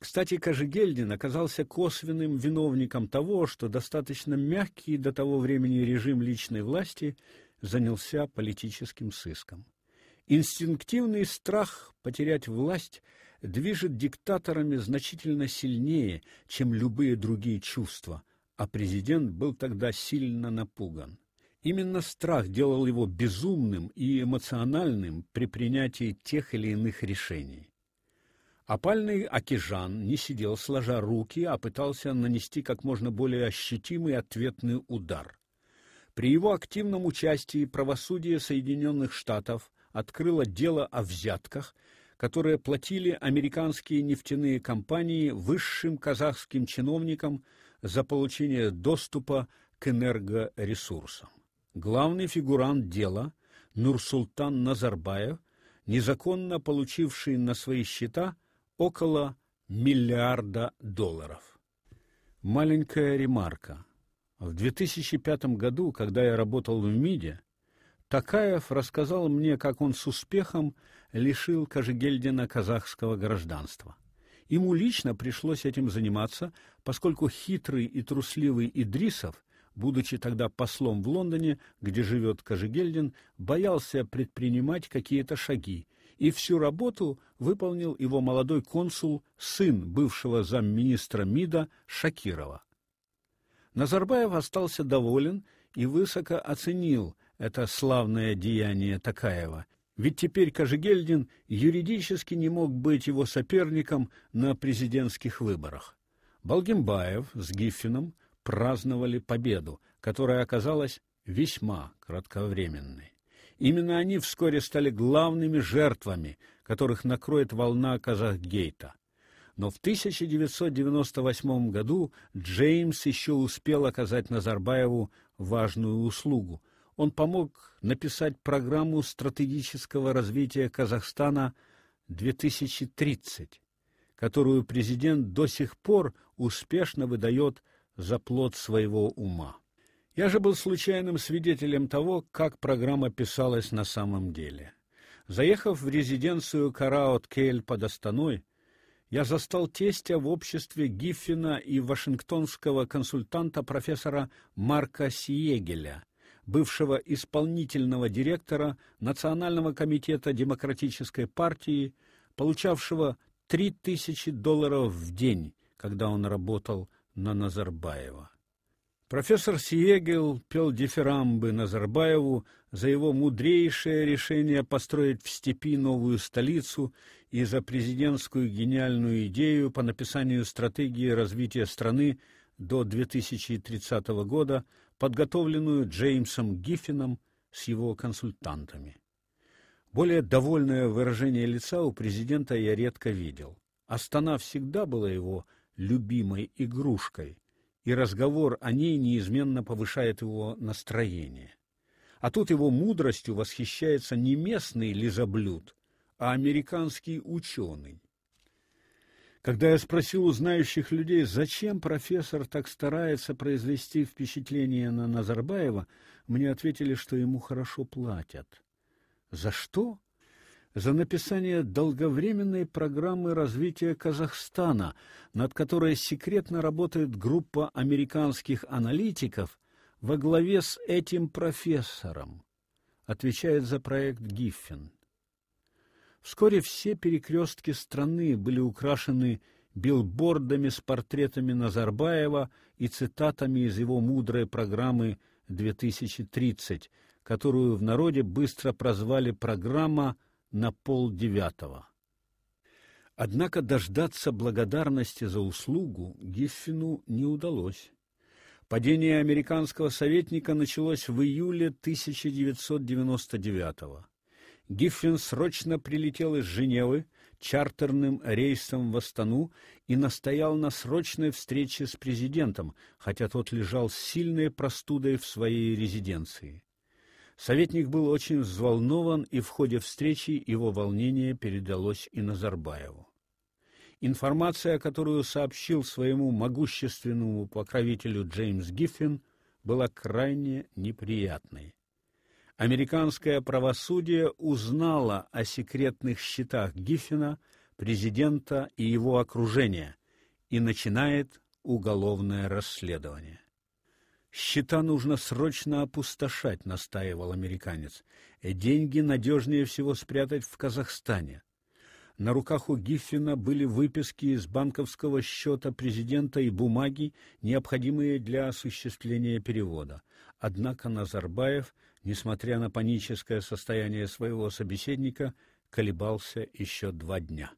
Кстати, Кожегельдин оказался косвенным виновником того, что достаточно мягкий до того времени режим личной власти занялся политическим сыском. Инстинктивный страх потерять власть движет диктаторами значительно сильнее, чем любые другие чувства, а президент был тогда сильно напуган. Именно страх делал его безумным и эмоциональным при принятии тех или иных решений. Опальный Акижан не сидел сложа руки, а пытался нанести как можно более ощутимый ответный удар. При его активном участии правосудие Соединенных Штатов открыло дело о взятках, которые платили американские нефтяные компании высшим казахским чиновникам за получение доступа к энергоресурсам. Главный фигурант дела Нурсултан Назарбаев, незаконно получивший на свои счета около миллиарда долларов. Маленькая ремарка. В 2005 году, когда я работал в МИДе, Такаев рассказал мне, как он с успехом лишил Кожегельдина казахского гражданства. Ему лично пришлось этим заниматься, поскольку хитрый и трусливый Идрисов, будучи тогда послом в Лондоне, где живет Кожегельдин, боялся предпринимать какие-то шаги и всю работу выполнил его молодой консул, сын бывшего замминистра МИДа Шакирова. Назарбаев остался доволен и высоко оценил это славное деяние Такаева. Ведь теперь Кожегельдин юридически не мог быть его соперником на президентских выборах. Балгимбаев с Гиффином праздновали победу, которая оказалась весьма кратковременной. Именно они вскоре стали главными жертвами, которых накроет волна Казахгейта. Но в 1998 году Джеймс еще успел оказать Назарбаеву важную услугу. Он помог написать программу стратегического развития Казахстана 2030, которую президент до сих пор успешно выдает за плод своего ума. Я же был случайным свидетелем того, как программа писалась на самом деле. Заехав в резиденцию Караот-Кель под Астаной, я застал тестя в обществе Гиффина и вашингтонского консультанта профессора Марка Сиегеля, бывшего исполнительного директора Национального комитета демократической партии, получавшего три тысячи долларов в день, когда он работал на Назарбаева. Профессор Сиегел пел дифирамбы Назарбаеву за его мудрейшее решение построить в степи новую столицу и за президентскую гениальную идею по написанию стратегии развития страны до 2030 года, подготовленную Джеймсом Гиффином с его консультантами. Более довольное выражение лица у президента я редко видел. Астана всегда была его любимой игрушкой – и разговор о ней неизменно повышает его настроение. А тут его мудростью восхищается не местный лизоблюд, а американский ученый. Когда я спросил у знающих людей, зачем профессор так старается произвести впечатление на Назарбаева, мне ответили, что ему хорошо платят. За что? За написание долговременной программы развития Казахстана, над которой секретно работает группа американских аналитиков во главе с этим профессором. Отвечает за проект Гиффин. Вскоре все перекрестки страны были украшены билбордами с портретами Назарбаева и цитатами из его мудрой программы 2030, которую в народе быстро прозвали программа на полдевятого. Однако дождаться благодарности за услугу Гиффину не удалось. Падение американского советника началось в июле 1999 -го. Гиффин срочно прилетел из Женевы чартерным рейсом в Астану и настоял на срочной встрече с президентом, хотя тот лежал с сильной простудой в своей резиденции. Советник был очень взволнован, и в ходе встречи его волнение передалось и Назарбаеву. Информация, которую сообщил своему могущественному покровителю Джеймс Гиффин, была крайне неприятной. Американское правосудие узнало о секретных счетах Гиффина, президента и его окружения и начинает уголовное расследование. Счета нужно срочно опустошать, настаивал американец. Деньги надежнее всего спрятать в Казахстане. На руках у Гиффина были выписки из банковского счета президента и бумаги, необходимые для осуществления перевода. Однако Назарбаев, несмотря на паническое состояние своего собеседника, колебался еще два дня.